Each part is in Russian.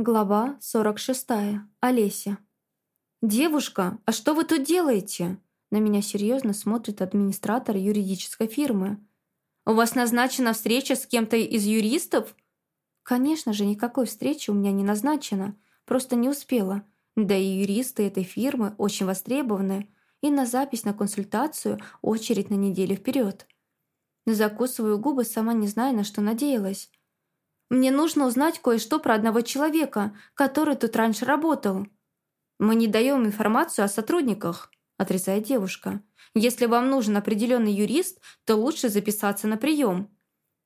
Глава 46. Олеся. «Девушка, а что вы тут делаете?» На меня серьезно смотрит администратор юридической фирмы. «У вас назначена встреча с кем-то из юристов?» «Конечно же, никакой встречи у меня не назначено. Просто не успела. Да и юристы этой фирмы очень востребованы. И на запись на консультацию очередь на неделю вперед. Закусываю губы, сама не зная, на что надеялась. Мне нужно узнать кое-что про одного человека, который тут раньше работал». «Мы не даем информацию о сотрудниках», – отрезает девушка. «Если вам нужен определенный юрист, то лучше записаться на прием».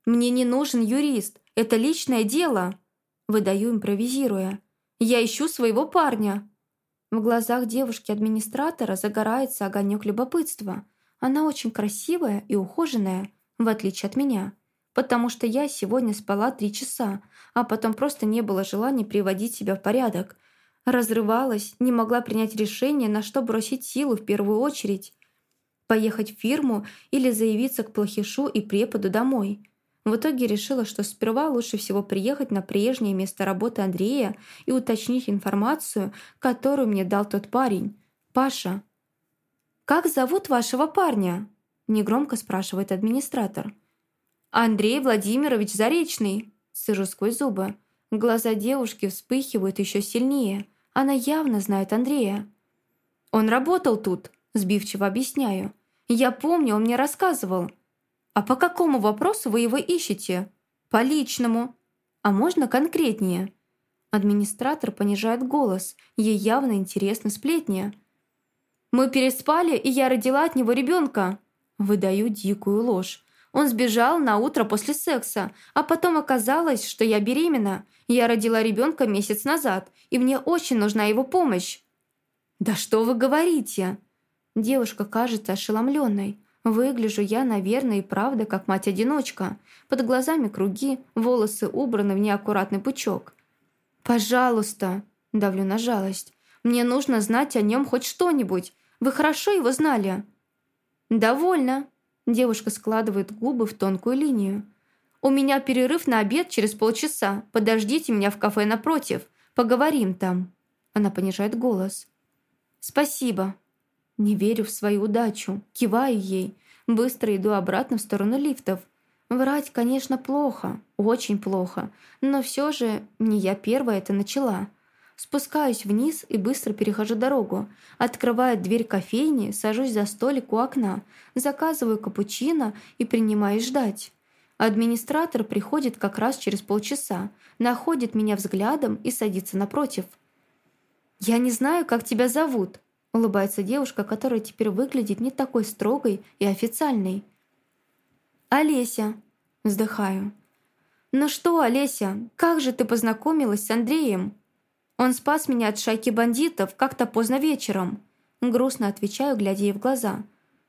«Мне не нужен юрист. Это личное дело», – выдаю, импровизируя. «Я ищу своего парня». В глазах девушки-администратора загорается огонек любопытства. Она очень красивая и ухоженная, в отличие от меня потому что я сегодня спала три часа, а потом просто не было желания приводить себя в порядок. Разрывалась, не могла принять решение, на что бросить силу в первую очередь. Поехать в фирму или заявиться к плохишу и преподу домой. В итоге решила, что сперва лучше всего приехать на прежнее место работы Андрея и уточнить информацию, которую мне дал тот парень. Паша. «Как зовут вашего парня?» – негромко спрашивает администратор. «Андрей Владимирович Заречный!» Сыжу сквозь зубы. Глаза девушки вспыхивают еще сильнее. Она явно знает Андрея. «Он работал тут», – сбивчиво объясняю. «Я помню, он мне рассказывал». «А по какому вопросу вы его ищете?» «По личному». «А можно конкретнее?» Администратор понижает голос. Ей явно интересны сплетни. «Мы переспали, и я родила от него ребенка». Выдаю дикую ложь. Он сбежал на утро после секса, а потом оказалось, что я беременна. Я родила ребенка месяц назад, и мне очень нужна его помощь». «Да что вы говорите?» Девушка кажется ошеломленной. Выгляжу я, наверное, и правда, как мать-одиночка. Под глазами круги, волосы убраны в неаккуратный пучок. «Пожалуйста», — давлю на жалость, «мне нужно знать о нем хоть что-нибудь. Вы хорошо его знали?» «Довольно», Девушка складывает губы в тонкую линию. «У меня перерыв на обед через полчаса. Подождите меня в кафе напротив. Поговорим там». Она понижает голос. «Спасибо». Не верю в свою удачу. Киваю ей. Быстро иду обратно в сторону лифтов. Врать, конечно, плохо. Очень плохо. Но все же не я первая это начала. Спускаюсь вниз и быстро перехожу дорогу. Открываю дверь кофейни, сажусь за столик у окна, заказываю капучино и принимаюсь ждать. Администратор приходит как раз через полчаса, находит меня взглядом и садится напротив. «Я не знаю, как тебя зовут», — улыбается девушка, которая теперь выглядит не такой строгой и официальной. «Олеся», — вздыхаю. «Ну что, Олеся, как же ты познакомилась с Андреем?» Он спас меня от шайки бандитов как-то поздно вечером. Грустно отвечаю, глядя ей в глаза.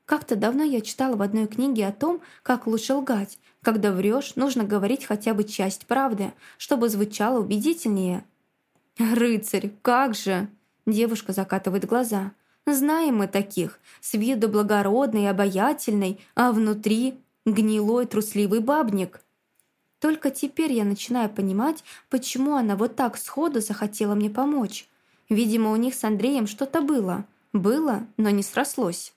Как-то давно я читала в одной книге о том, как лучше лгать. Когда врешь, нужно говорить хотя бы часть правды, чтобы звучало убедительнее. «Рыцарь, как же!» Девушка закатывает глаза. «Знаем мы таких. С виду благородный и обаятельный, а внутри гнилой трусливый бабник». Только теперь я начинаю понимать, почему она вот так сходу захотела мне помочь. Видимо, у них с Андреем что-то было. Было, но не срослось.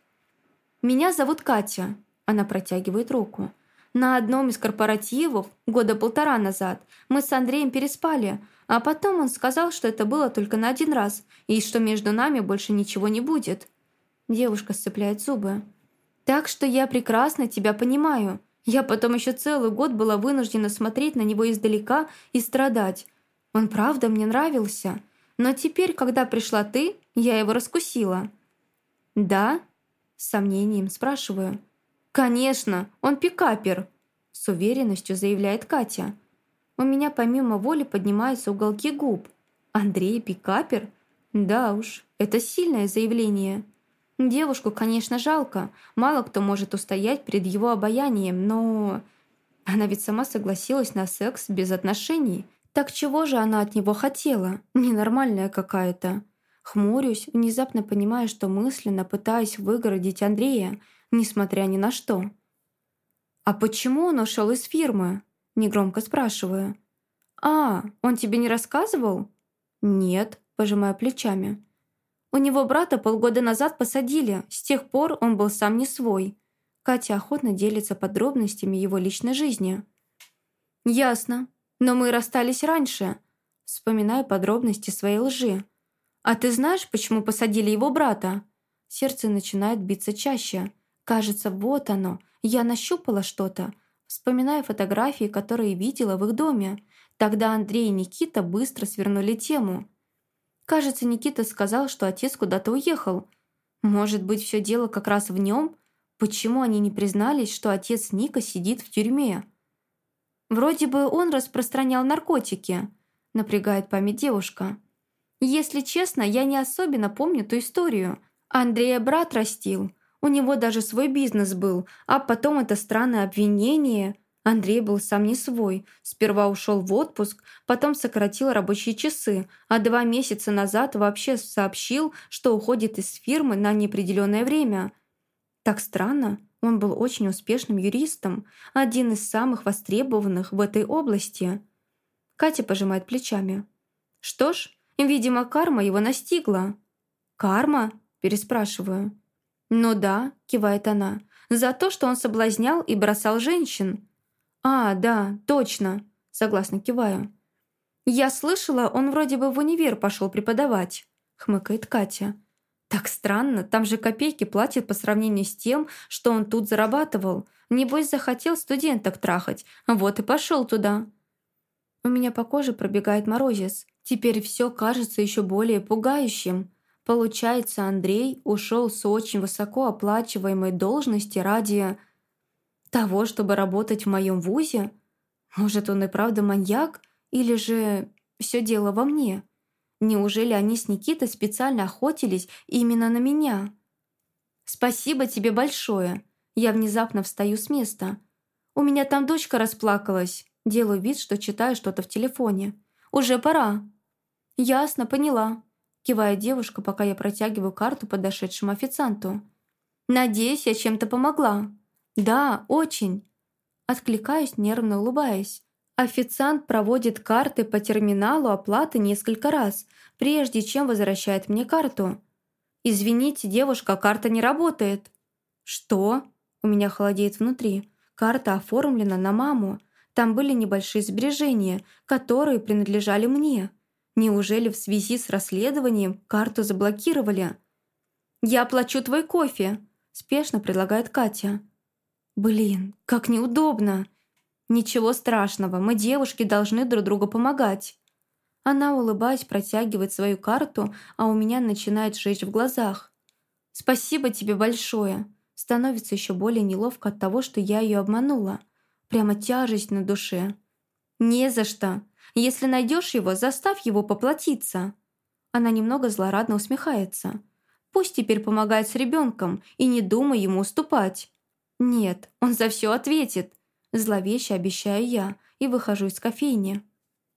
«Меня зовут Катя», – она протягивает руку. «На одном из корпоративов года полтора назад мы с Андреем переспали, а потом он сказал, что это было только на один раз и что между нами больше ничего не будет». Девушка сцепляет зубы. «Так что я прекрасно тебя понимаю. Я потом еще целый год была вынуждена смотреть на него издалека и страдать. Он правда мне нравился. Но теперь, когда пришла ты, я его раскусила». «Да?» – с сомнением спрашиваю. «Конечно, он пикапер», – с уверенностью заявляет Катя. У меня помимо воли поднимаются уголки губ. «Андрей пикапер?» Да уж, это сильное заявление. Девушку, конечно, жалко. Мало кто может устоять перед его обаянием, но... Она ведь сама согласилась на секс без отношений. Так чего же она от него хотела? Ненормальная какая-то. Хмурюсь, внезапно понимая, что мысленно пытаюсь выгородить Андрея, несмотря ни на что. «А почему он ушел из фирмы?» Негромко спрашиваю. «А, он тебе не рассказывал?» «Нет», – пожимаю плечами. «У него брата полгода назад посадили, с тех пор он был сам не свой». Катя охотно делится подробностями его личной жизни. «Ясно. Но мы расстались раньше». Вспоминаю подробности своей лжи. «А ты знаешь, почему посадили его брата?» Сердце начинает биться чаще. Кажется, вот оно. Я нащупала что-то. Вспоминаю фотографии, которые видела в их доме. Тогда Андрей и Никита быстро свернули тему. Кажется, Никита сказал, что отец куда-то уехал. Может быть, все дело как раз в нем? Почему они не признались, что отец Ника сидит в тюрьме? Вроде бы он распространял наркотики, напрягает память девушка. Если честно, я не особенно помню ту историю. Андрея брат растил. У него даже свой бизнес был, а потом это странное обвинение. Андрей был сам не свой. Сперва ушел в отпуск, потом сократил рабочие часы, а два месяца назад вообще сообщил, что уходит из фирмы на неопределенное время. Так странно. Он был очень успешным юристом, один из самых востребованных в этой области. Катя пожимает плечами. «Что ж, видимо, карма его настигла». «Карма?» – переспрашиваю. «Ну да», – кивает она, – «за то, что он соблазнял и бросал женщин». «А, да, точно», – согласно киваю. «Я слышала, он вроде бы в универ пошел преподавать», – хмыкает Катя. «Так странно, там же копейки платят по сравнению с тем, что он тут зарабатывал. Небось, захотел студенток трахать, вот и пошел туда». У меня по коже пробегает морозец. Теперь все кажется еще более пугающим. Получается, Андрей ушел с очень высоко оплачиваемой должности ради того, чтобы работать в моем вузе? Может, он и правда маньяк? Или же все дело во мне?» Неужели они с Никитой специально охотились именно на меня? «Спасибо тебе большое!» Я внезапно встаю с места. «У меня там дочка расплакалась». Делаю вид, что читаю что-то в телефоне. «Уже пора». «Ясно, поняла», кивает девушка, пока я протягиваю карту подошедшему официанту. «Надеюсь, я чем-то помогла». «Да, очень». Откликаюсь, нервно улыбаясь. Официант проводит карты по терминалу оплаты несколько раз, прежде чем возвращает мне карту. «Извините, девушка, карта не работает». «Что?» У меня холодеет внутри. Карта оформлена на маму. Там были небольшие сбережения, которые принадлежали мне. Неужели в связи с расследованием карту заблокировали? «Я оплачу твой кофе», – спешно предлагает Катя. «Блин, как неудобно!» «Ничего страшного, мы, девушки, должны друг другу помогать». Она, улыбаясь, протягивает свою карту, а у меня начинает жечь в глазах. «Спасибо тебе большое». Становится еще более неловко от того, что я ее обманула. Прямо тяжесть на душе. «Не за что. Если найдешь его, заставь его поплатиться». Она немного злорадно усмехается. «Пусть теперь помогает с ребенком и не думай ему уступать». «Нет, он за все ответит. Зловеще обещаю я и выхожу из кофейни.